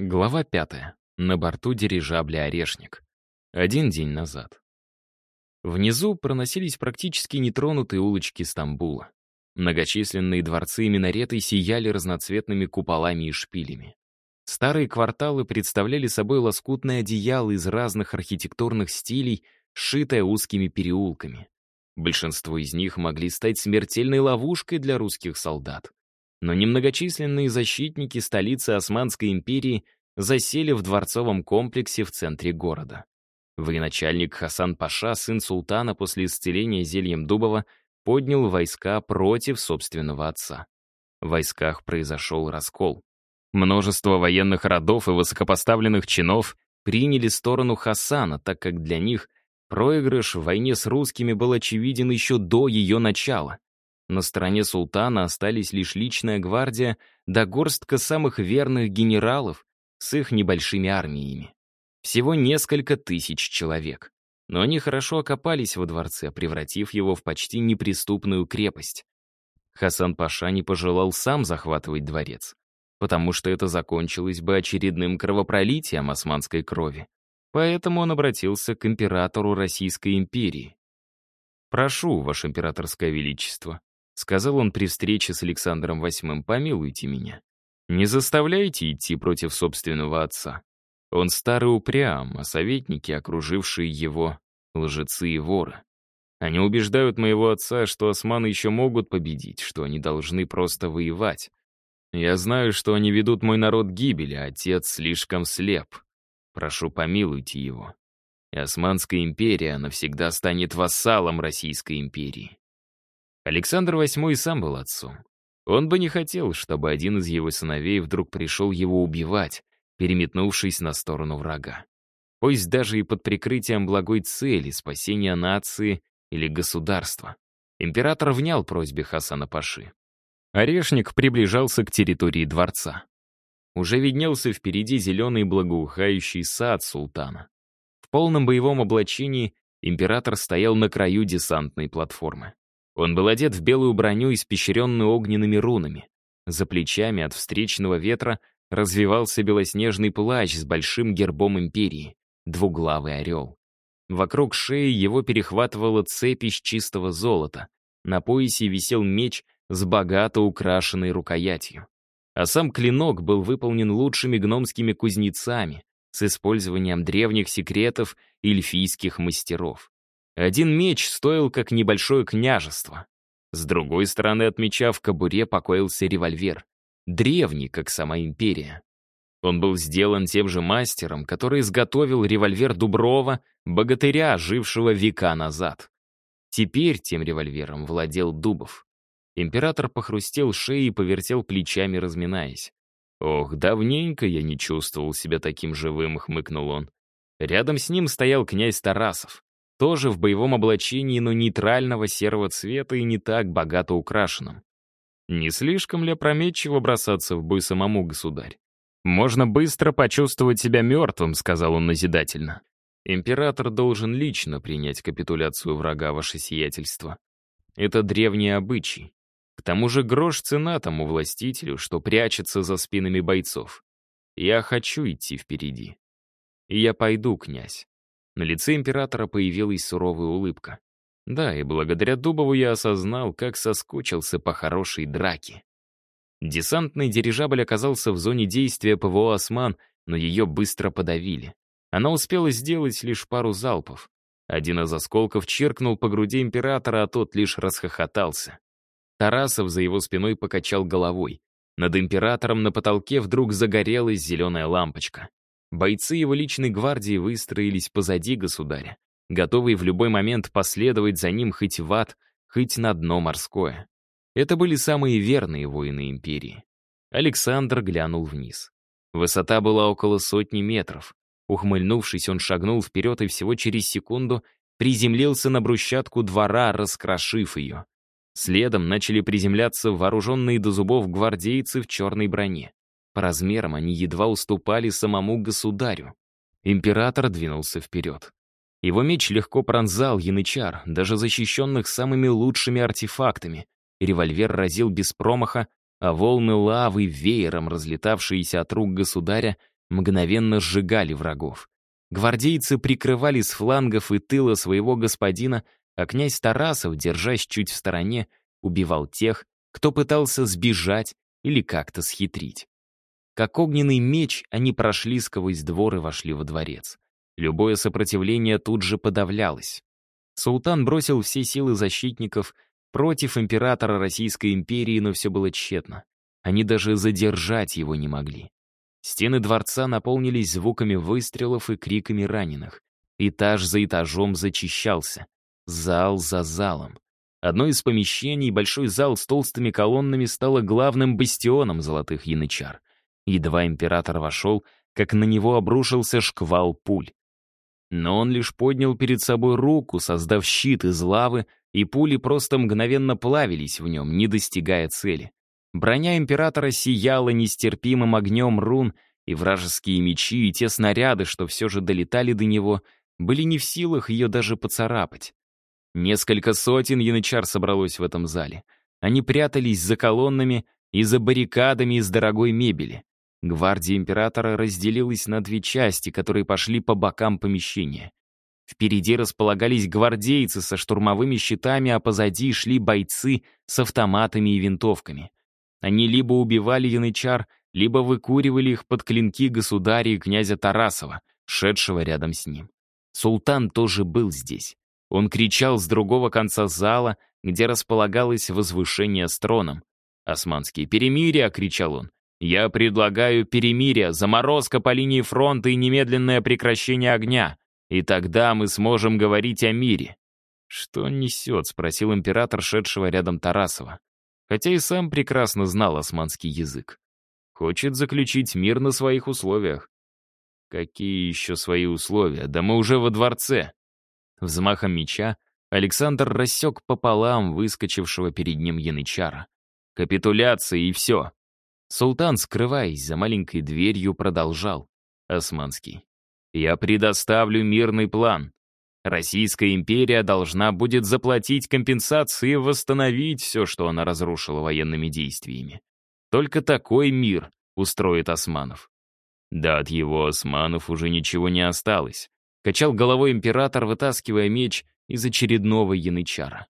Глава пятая. На борту дирижабля «Орешник». Один день назад. Внизу проносились практически нетронутые улочки Стамбула. Многочисленные дворцы и минареты сияли разноцветными куполами и шпилями. Старые кварталы представляли собой лоскутное одеяло из разных архитектурных стилей, сшитое узкими переулками. Большинство из них могли стать смертельной ловушкой для русских солдат. Но немногочисленные защитники столицы Османской империи засели в дворцовом комплексе в центре города. Военачальник Хасан Паша, сын султана после исцеления зельем Дубова, поднял войска против собственного отца. В войсках произошел раскол. Множество военных родов и высокопоставленных чинов приняли сторону Хасана, так как для них проигрыш в войне с русскими был очевиден еще до ее начала. На стороне султана остались лишь личная гвардия да горстка самых верных генералов с их небольшими армиями. Всего несколько тысяч человек. Но они хорошо окопались во дворце, превратив его в почти неприступную крепость. Хасан Паша не пожелал сам захватывать дворец, потому что это закончилось бы очередным кровопролитием османской крови. Поэтому он обратился к императору Российской империи. «Прошу, Ваше Императорское Величество, Сказал он при встрече с Александром VIII, «Помилуйте меня. Не заставляйте идти против собственного отца. Он старый упрям, а советники, окружившие его, лжецы и воры. Они убеждают моего отца, что османы еще могут победить, что они должны просто воевать. Я знаю, что они ведут мой народ к гибели, а отец слишком слеп. Прошу, помилуйте его. И Османская империя навсегда станет вассалом Российской империи. Александр VIII сам был отцом. Он бы не хотел, чтобы один из его сыновей вдруг пришел его убивать, переметнувшись на сторону врага. Пусть даже и под прикрытием благой цели, спасения нации или государства. Император внял просьбе Хасана Паши. Орешник приближался к территории дворца. Уже виднелся впереди зеленый благоухающий сад султана. В полном боевом облачении император стоял на краю десантной платформы. Он был одет в белую броню, испещренную огненными рунами. За плечами от встречного ветра развивался белоснежный плащ с большим гербом империи — двуглавый орел. Вокруг шеи его перехватывала цепь из чистого золота. На поясе висел меч с богато украшенной рукоятью. А сам клинок был выполнен лучшими гномскими кузнецами с использованием древних секретов эльфийских мастеров. Один меч стоил как небольшое княжество. С другой стороны от меча в кобуре покоился револьвер. Древний, как сама империя. Он был сделан тем же мастером, который изготовил револьвер Дуброва, богатыря, жившего века назад. Теперь тем револьвером владел Дубов. Император похрустел шеей и повертел плечами, разминаясь. «Ох, давненько я не чувствовал себя таким живым», — хмыкнул он. Рядом с ним стоял князь Тарасов тоже в боевом облачении, но нейтрального серого цвета и не так богато украшенном. Не слишком ли опрометчиво бросаться в бой самому, государь? «Можно быстро почувствовать себя мертвым», — сказал он назидательно. «Император должен лично принять капитуляцию врага, ваше сиятельство. Это древний обычай. К тому же грош цена тому властителю, что прячется за спинами бойцов. Я хочу идти впереди. И я пойду, князь. На лице императора появилась суровая улыбка. Да, и благодаря Дубову я осознал, как соскучился по хорошей драке. Десантный дирижабль оказался в зоне действия ПВО «Осман», но ее быстро подавили. Она успела сделать лишь пару залпов. Один из осколков чиркнул по груди императора, а тот лишь расхохотался. Тарасов за его спиной покачал головой. Над императором на потолке вдруг загорелась зеленая лампочка. Бойцы его личной гвардии выстроились позади государя, готовые в любой момент последовать за ним хоть в ад, хоть на дно морское. Это были самые верные воины империи. Александр глянул вниз. Высота была около сотни метров. Ухмыльнувшись, он шагнул вперед и всего через секунду приземлился на брусчатку двора, раскрошив ее. Следом начали приземляться вооруженные до зубов гвардейцы в черной броне. По размерам они едва уступали самому государю. Император двинулся вперед. Его меч легко пронзал янычар, даже защищенных самыми лучшими артефактами. Револьвер разил без промаха, а волны лавы, веером разлетавшиеся от рук государя, мгновенно сжигали врагов. Гвардейцы прикрывали с флангов и тыла своего господина, а князь Тарасов, держась чуть в стороне, убивал тех, кто пытался сбежать или как-то схитрить. Как огненный меч, они прошли сквозь двор и вошли во дворец. Любое сопротивление тут же подавлялось. Султан бросил все силы защитников против императора Российской империи, но все было тщетно. Они даже задержать его не могли. Стены дворца наполнились звуками выстрелов и криками раненых. Этаж за этажом зачищался. Зал за залом. Одно из помещений, большой зал с толстыми колоннами, стало главным бастионом золотых янычар. Едва император вошел, как на него обрушился шквал пуль. Но он лишь поднял перед собой руку, создав щит из лавы, и пули просто мгновенно плавились в нем, не достигая цели. Броня императора сияла нестерпимым огнем рун, и вражеские мечи, и те снаряды, что все же долетали до него, были не в силах ее даже поцарапать. Несколько сотен янычар собралось в этом зале. Они прятались за колоннами и за баррикадами из дорогой мебели. Гвардия императора разделилась на две части, которые пошли по бокам помещения. Впереди располагались гвардейцы со штурмовыми щитами, а позади шли бойцы с автоматами и винтовками. Они либо убивали янычар, либо выкуривали их под клинки государя и князя Тарасова, шедшего рядом с ним. Султан тоже был здесь. Он кричал с другого конца зала, где располагалось возвышение с троном. «Османские перемирия!» — кричал он. «Я предлагаю перемирие, заморозка по линии фронта и немедленное прекращение огня. И тогда мы сможем говорить о мире». «Что несет?» — спросил император, шедшего рядом Тарасова хотя и сам прекрасно знал османский язык. Хочет заключить мир на своих условиях. Какие еще свои условия? Да мы уже во дворце. Взмахом меча Александр рассек пополам выскочившего перед ним янычара. Капитуляция и все. Султан, скрываясь за маленькой дверью, продолжал. Османский. Я предоставлю мирный план. Российская империя должна будет заплатить компенсации и восстановить все, что она разрушила военными действиями. Только такой мир устроит османов. Да от его османов уже ничего не осталось. Качал головой император, вытаскивая меч из очередного янычара.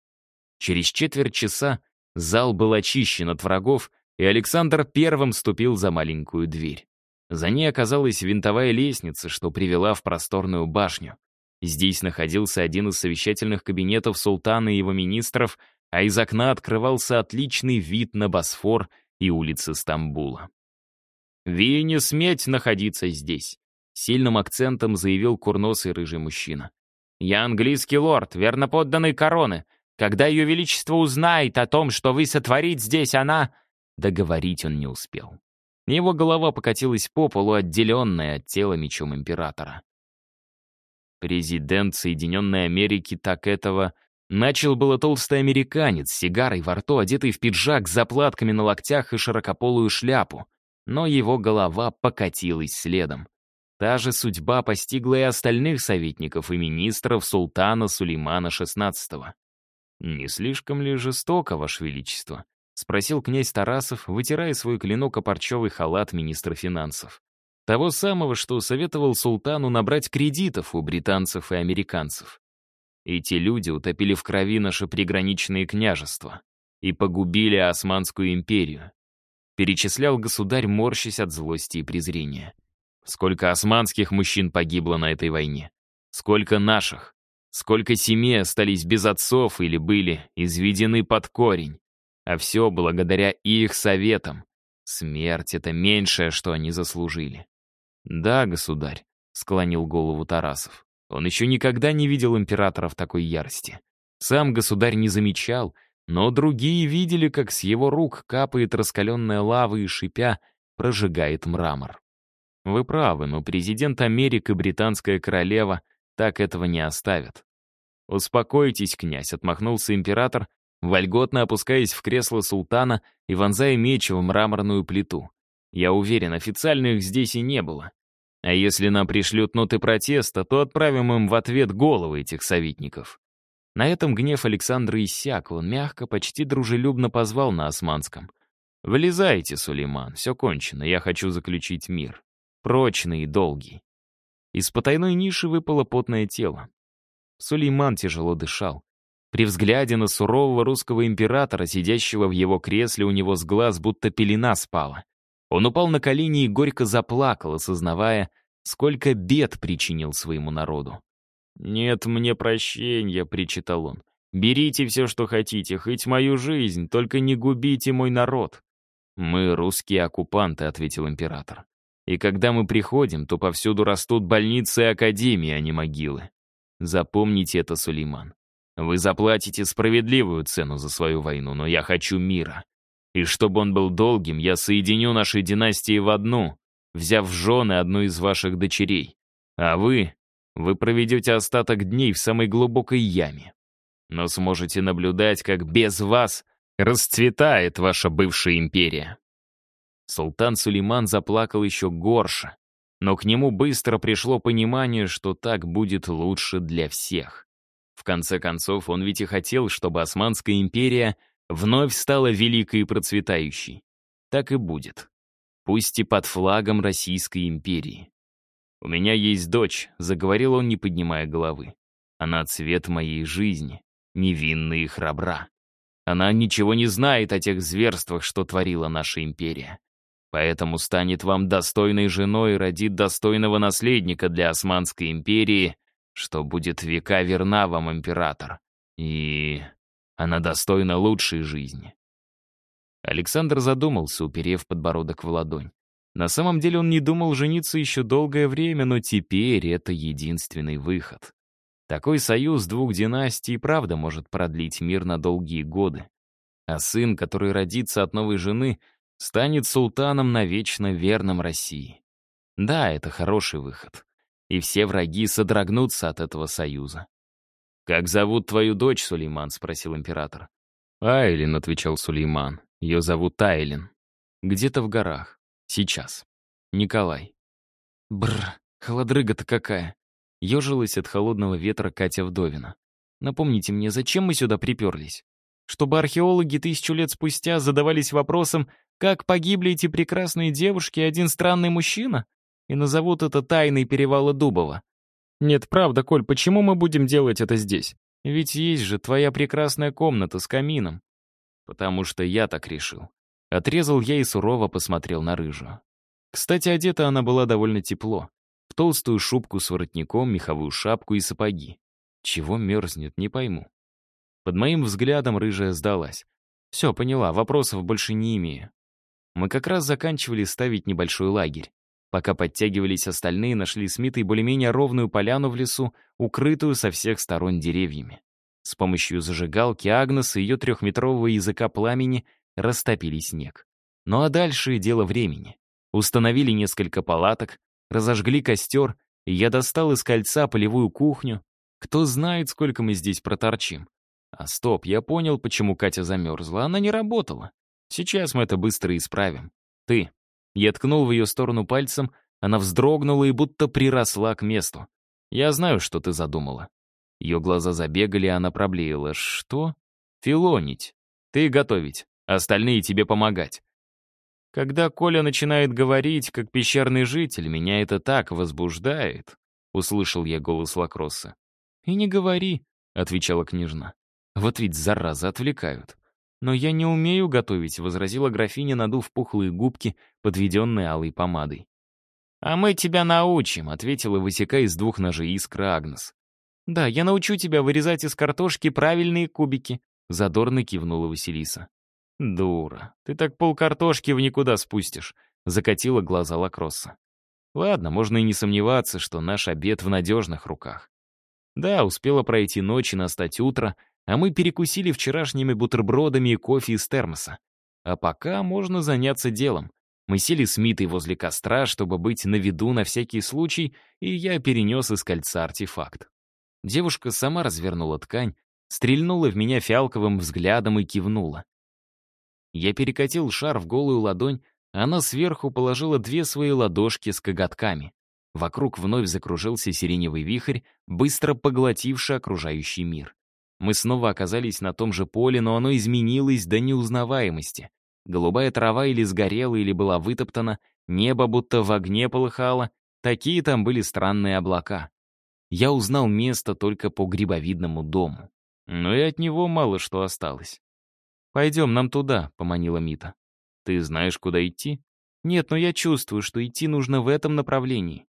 Через четверть часа зал был очищен от врагов, и Александр первым ступил за маленькую дверь. За ней оказалась винтовая лестница, что привела в просторную башню. Здесь находился один из совещательных кабинетов султана и его министров, а из окна открывался отличный вид на Босфор и улицы Стамбула. «Ви не сметь находиться здесь», — сильным акцентом заявил курносый рыжий мужчина. «Я английский лорд, верно подданный короны. Когда ее величество узнает о том, что вы сотворить здесь, она...» Договорить он не успел. Его голова покатилась по полу, отделенная от тела мечом императора. Президент Соединенной Америки так этого... Начал было толстый американец с сигарой во рту, одетый в пиджак с заплатками на локтях и широкополую шляпу. Но его голова покатилась следом. Та же судьба постигла и остальных советников и министров султана Сулеймана XVI. «Не слишком ли жестоко, Ваше Величество?» — спросил князь Тарасов, вытирая свой клинок о парчевый халат министра финансов. Того самого, что советовал султану набрать кредитов у британцев и американцев. Эти люди утопили в крови наше приграничное княжество и погубили Османскую империю. Перечислял государь, морщась от злости и презрения. Сколько османских мужчин погибло на этой войне? Сколько наших? Сколько семей остались без отцов или были изведены под корень? А все благодаря их советам. Смерть — это меньшее, что они заслужили. «Да, государь», — склонил голову Тарасов. Он еще никогда не видел императора в такой ярости. Сам государь не замечал, но другие видели, как с его рук капает раскаленная лава и, шипя, прожигает мрамор. Вы правы, но президент Америки и британская королева так этого не оставят. «Успокойтесь, князь», — отмахнулся император, вольготно опускаясь в кресло султана и вонзая меч в мраморную плиту. «Я уверен, официально их здесь и не было. А если нам пришлют ноты протеста, то отправим им в ответ головы этих советников. На этом гнев Александра иссяк, он мягко, почти дружелюбно позвал на османском. «Вылезайте, Сулейман, все кончено, я хочу заключить мир». прочный и долгий. Из потайной ниши выпало потное тело. Сулейман тяжело дышал. При взгляде на сурового русского императора, сидящего в его кресле, у него с глаз будто пелена спала. Он упал на колени и горько заплакал, осознавая, сколько бед причинил своему народу. «Нет мне прощения», — причитал он. «Берите все, что хотите, хоть мою жизнь, только не губите мой народ». «Мы русские оккупанты», — ответил император. «И когда мы приходим, то повсюду растут больницы и академии, а не могилы. Запомните это, Сулейман. Вы заплатите справедливую цену за свою войну, но я хочу мира. И чтобы он был долгим, я соединю наши династии в одну, взяв в жены одну из ваших дочерей. А вы, вы проведете остаток дней в самой глубокой яме. Но сможете наблюдать, как без вас расцветает ваша бывшая империя. Султан Сулейман заплакал еще горше, но к нему быстро пришло понимание, что так будет лучше для всех. В конце концов, он ведь и хотел, чтобы Османская империя вновь стала великой и процветающей. Так и будет. Пусть и под флагом Российской империи. «У меня есть дочь», — заговорил он, не поднимая головы. «Она цвет моей жизни, невинная и храбра. Она ничего не знает о тех зверствах, что творила наша империя. Поэтому станет вам достойной женой и родит достойного наследника для Османской империи, что будет века верна вам, император. И она достойна лучшей жизни. Александр задумался, уперев подбородок в ладонь. На самом деле он не думал жениться еще долгое время, но теперь это единственный выход. Такой союз двух династий правда может продлить мир на долгие годы. А сын, который родится от новой жены, станет султаном навечно верным России. Да, это хороший выход. И все враги содрогнутся от этого союза. «Как зовут твою дочь, Сулейман?» — спросил император. «Айлин», — отвечал Сулейман. «Ее зовут Айлин. Где-то в горах. Сейчас. Николай». Бр, холодрыга-то какая. Ежилась от холодного ветра Катя Вдовина. «Напомните мне, зачем мы сюда приперлись? Чтобы археологи тысячу лет спустя задавались вопросом, как погибли эти прекрасные девушки и один странный мужчина? И назовут это тайной перевала Дубова. Нет, правда, Коль, почему мы будем делать это здесь? Ведь есть же твоя прекрасная комната с камином. Потому что я так решил. Отрезал я и сурово посмотрел на рыжую. Кстати, одета она была довольно тепло. В толстую шубку с воротником, меховую шапку и сапоги. Чего мерзнет, не пойму. Под моим взглядом рыжая сдалась. Все, поняла, вопросов больше не имею. Мы как раз заканчивали ставить небольшой лагерь. Пока подтягивались остальные, нашли с Митой более-менее ровную поляну в лесу, укрытую со всех сторон деревьями. С помощью зажигалки Агнес и ее трехметрового языка пламени растопили снег. Ну а дальше дело времени. Установили несколько палаток, разожгли костер, и я достал из кольца полевую кухню. Кто знает, сколько мы здесь проторчим. А стоп, я понял, почему Катя замерзла. Она не работала. Сейчас мы это быстро исправим. Ты, я ткнул в ее сторону пальцем, она вздрогнула и будто приросла к месту. «Я знаю, что ты задумала». Ее глаза забегали, она проблеяла. «Что?» «Филонить. Ты готовить, остальные тебе помогать». Когда Коля начинает говорить, как пещерный житель, меня это так возбуждает, — услышал я голос Лакросса. «И не говори», — отвечала княжна. «Вот ведь, зараза, отвлекают». «Но я не умею готовить», — возразила графиня, надув пухлые губки, подведенные алой помадой. «А мы тебя научим», — ответила, высекая из двух ножей искра Агнес. «Да, я научу тебя вырезать из картошки правильные кубики», — задорно кивнула Василиса. «Дура, ты так пол картошки в никуда спустишь», — закатила глаза Лакросса. «Ладно, можно и не сомневаться, что наш обед в надежных руках». Да, успела пройти ночь и настать утро, а мы перекусили вчерашними бутербродами и кофе из термоса. А пока можно заняться делом. Мы сели с Митой возле костра, чтобы быть на виду на всякий случай, и я перенес из кольца артефакт. Девушка сама развернула ткань, стрельнула в меня фиалковым взглядом и кивнула. Я перекатил шар в голую ладонь, а она сверху положила две свои ладошки с коготками. Вокруг вновь закружился сиреневый вихрь, быстро поглотивший окружающий мир. Мы снова оказались на том же поле, но оно изменилось до неузнаваемости. Голубая трава или сгорела, или была вытоптана, Небо будто в огне полыхало, такие там были странные облака. Я узнал место только по грибовидному дому. Но и от него мало что осталось. «Пойдем, нам туда», — поманила Мита. «Ты знаешь, куда идти?» «Нет, но я чувствую, что идти нужно в этом направлении».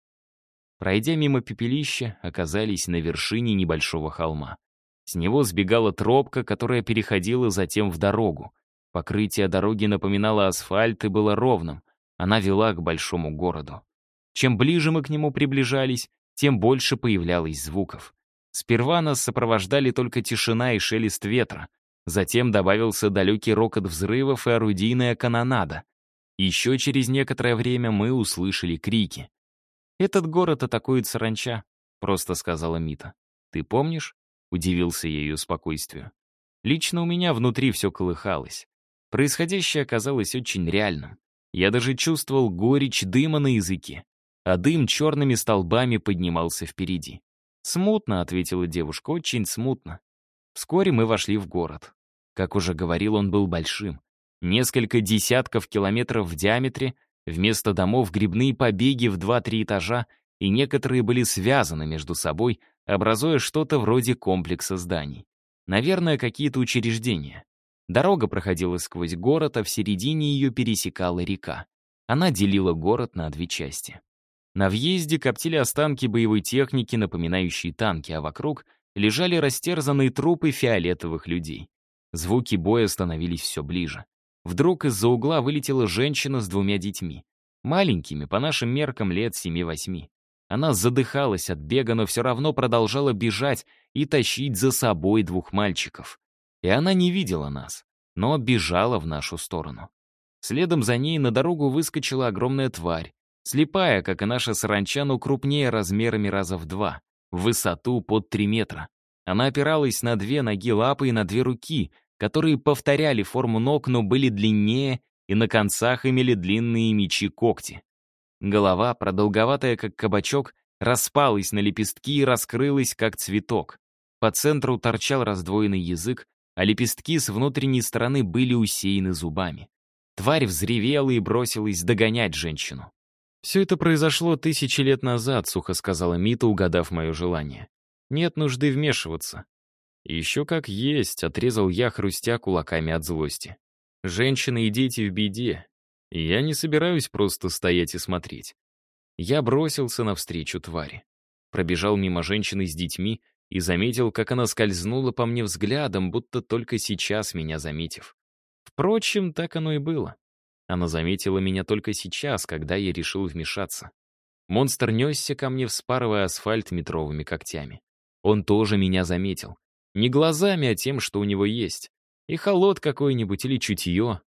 Пройдя мимо пепелища, оказались на вершине небольшого холма. С него сбегала тропка, которая переходила затем в дорогу. Покрытие дороги напоминало асфальт и было ровным. Она вела к большому городу. Чем ближе мы к нему приближались, тем больше появлялось звуков. Сперва нас сопровождали только тишина и шелест ветра. Затем добавился далекий рокот взрывов и орудийная канонада. Еще через некоторое время мы услышали крики. «Этот город атакует саранча», — просто сказала Мита. «Ты помнишь?» — удивился я ее спокойствию. Лично у меня внутри все колыхалось. Происходящее оказалось очень реальным. Я даже чувствовал горечь дыма на языке, а дым черными столбами поднимался впереди. «Смутно», — ответила девушка, — «очень смутно». Вскоре мы вошли в город. Как уже говорил, он был большим. Несколько десятков километров в диаметре, вместо домов грибные побеги в 2-3 этажа, и некоторые были связаны между собой, образуя что-то вроде комплекса зданий. Наверное, какие-то учреждения. Дорога проходила сквозь город, а в середине ее пересекала река. Она делила город на две части. На въезде коптили останки боевой техники, напоминающие танки, а вокруг лежали растерзанные трупы фиолетовых людей. Звуки боя становились все ближе. Вдруг из-за угла вылетела женщина с двумя детьми. Маленькими, по нашим меркам, лет 7-8. Она задыхалась от бега, но все равно продолжала бежать и тащить за собой двух мальчиков. И она не видела нас, но бежала в нашу сторону. Следом за ней на дорогу выскочила огромная тварь, слепая, как и наша саранча, но крупнее размерами раза в два, в высоту под три метра. Она опиралась на две ноги лапы и на две руки, которые повторяли форму ног, но были длиннее и на концах имели длинные мечи-когти. Голова, продолговатая как кабачок, распалась на лепестки и раскрылась как цветок. По центру торчал раздвоенный язык, а лепестки с внутренней стороны были усеяны зубами. Тварь взревела и бросилась догонять женщину. «Все это произошло тысячи лет назад», — сухо сказала Мита, угадав мое желание. «Нет нужды вмешиваться». «Еще как есть», — отрезал я, хрустя кулаками от злости. «Женщины и дети в беде. Я не собираюсь просто стоять и смотреть». Я бросился навстречу твари. Пробежал мимо женщины с детьми и заметил, как она скользнула по мне взглядом, будто только сейчас меня заметив. Впрочем, так оно и было. Она заметила меня только сейчас, когда я решил вмешаться. Монстр несся ко мне, вспарывая асфальт метровыми когтями. Он тоже меня заметил. Не глазами, а тем, что у него есть. И холод какой-нибудь или чутье.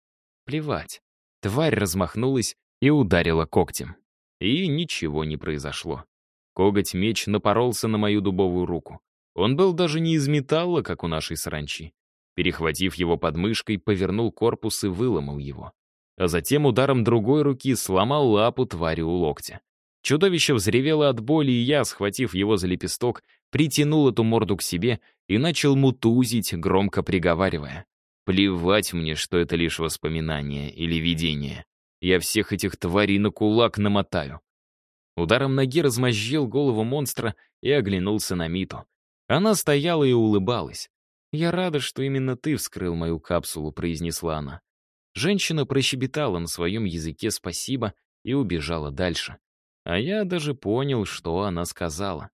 Плевать. Тварь размахнулась и ударила когтем. И ничего не произошло. Коготь-меч напоролся на мою дубовую руку. Он был даже не из металла, как у нашей саранчи. Перехватив его подмышкой, повернул корпус и выломал его. А затем ударом другой руки сломал лапу твари у локтя. Чудовище взревело от боли, и я, схватив его за лепесток, притянул эту морду к себе и начал мутузить, громко приговаривая. Плевать мне, что это лишь воспоминание или видение. Я всех этих тварей на кулак намотаю. Ударом ноги размозжил голову монстра и оглянулся на Миту. Она стояла и улыбалась. «Я рада, что именно ты вскрыл мою капсулу», — произнесла она. Женщина прощебетала на своем языке «спасибо» и убежала дальше. А я даже понял, что она сказала.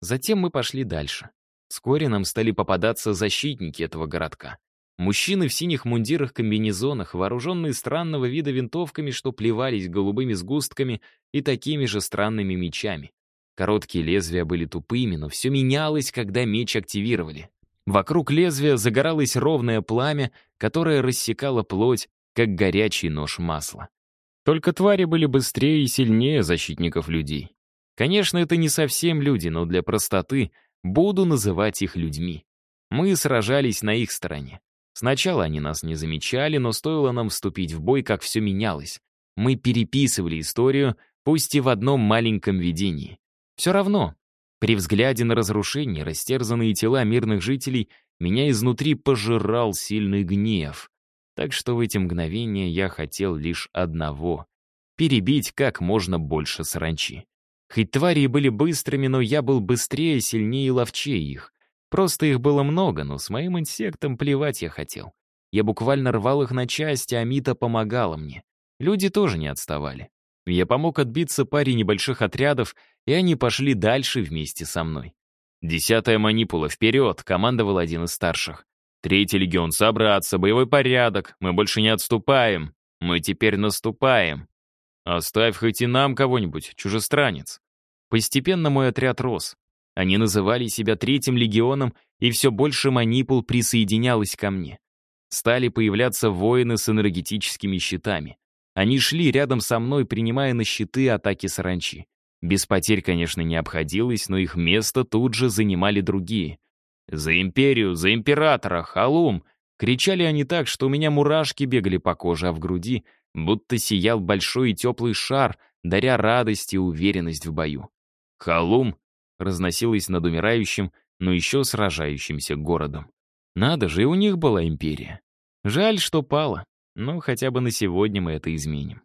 Затем мы пошли дальше. Вскоре нам стали попадаться защитники этого городка. Мужчины в синих мундирах-комбинезонах, вооруженные странного вида винтовками, что плевались голубыми сгустками и такими же странными мечами. Короткие лезвия были тупыми, но все менялось, когда меч активировали. Вокруг лезвия загоралось ровное пламя, которое рассекало плоть, как горячий нож масла. Только твари были быстрее и сильнее защитников людей. Конечно, это не совсем люди, но для простоты буду называть их людьми. Мы сражались на их стороне. Сначала они нас не замечали, но стоило нам вступить в бой, как все менялось. Мы переписывали историю, пусть и в одном маленьком видении. Все равно, при взгляде на разрушение, растерзанные тела мирных жителей, меня изнутри пожирал сильный гнев. Так что в эти мгновения я хотел лишь одного — перебить как можно больше саранчи. Хоть твари и были быстрыми, но я был быстрее, сильнее и ловчее их. Просто их было много, но с моим инсектом плевать я хотел. Я буквально рвал их на части, а Мита помогала мне. Люди тоже не отставали. Я помог отбиться паре небольших отрядов, и они пошли дальше вместе со мной. «Десятая манипула, вперед!» — командовал один из старших. «Третий легион, собраться, боевой порядок, мы больше не отступаем, мы теперь наступаем. Оставь хоть и нам кого-нибудь, чужестранец». Постепенно мой отряд рос. Они называли себя третьим легионом, и все больше манипул присоединялось ко мне. Стали появляться воины с энергетическими щитами. Они шли рядом со мной, принимая на щиты атаки саранчи. Без потерь, конечно, не обходилось, но их место тут же занимали другие. «За империю! За императора! Халум!» Кричали они так, что у меня мурашки бегали по коже, а в груди будто сиял большой и теплый шар, даря радость и уверенность в бою. «Халум!» Разносилось над умирающим, но еще сражающимся городом. Надо же, и у них была империя. Жаль, что пала, но хотя бы на сегодня мы это изменим.